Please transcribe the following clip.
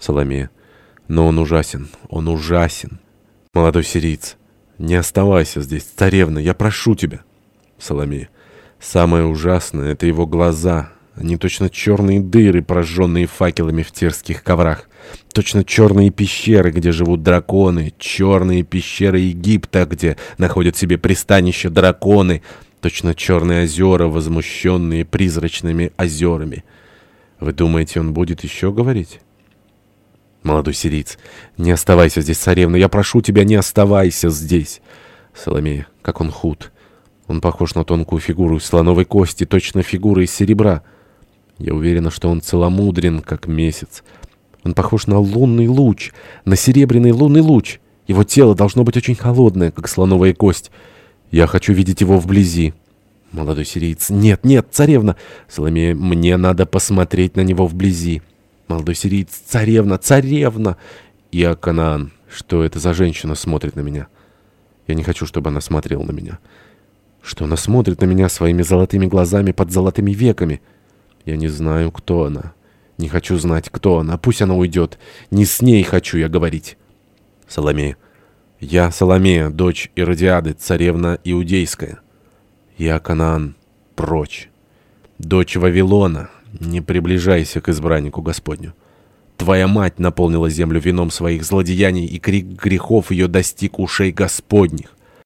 Соломея. Но он ужасен, он ужасен. Молодой сириец. Не оставайся здесь, царевна, я прошу тебя. Соломея. Самое ужасное — это его глаза. Они точно черные дыры, прожженные факелами в терских коврах. Точно черные пещеры, где живут драконы. Черные пещеры Египта, где находят себе пристанище драконы. Точно черные озера, возмущенные призрачными озерами. Вы думаете, он будет еще говорить? Молодой сириец. Не оставайся здесь, царевна. Я прошу тебя, не оставайся здесь. Соломея. Как он худ. Он похож на тонкую фигуру из слоновой кости, точно фигура из серебра. Я уверена, что он целомудрен, как месяц. Он похож на лунный луч, на серебряный лунный луч. Его тело должно быть очень холодное, как слоновая кость. Я хочу видеть его вблизи. Молодой сириец. Нет, нет, царевна. Соломея, мне надо посмотреть на него вблизи. Молодой сириец. Царевна, царевна. Я Канаан. Что это за женщина смотрит на меня? Я не хочу, чтобы она смотрела на меня что она смотрит на меня своими золотыми глазами под золотыми веками. Я не знаю, кто она. Не хочу знать, кто она. Пусть она уйдет. Не с ней хочу я говорить. Соломея. Я Соломея, дочь Иродиады, царевна Иудейская. Я Канаан, прочь. Дочь Вавилона, не приближайся к избраннику Господню. Твоя мать наполнила землю вином своих злодеяний, и крик грехов ее достиг ушей Господних.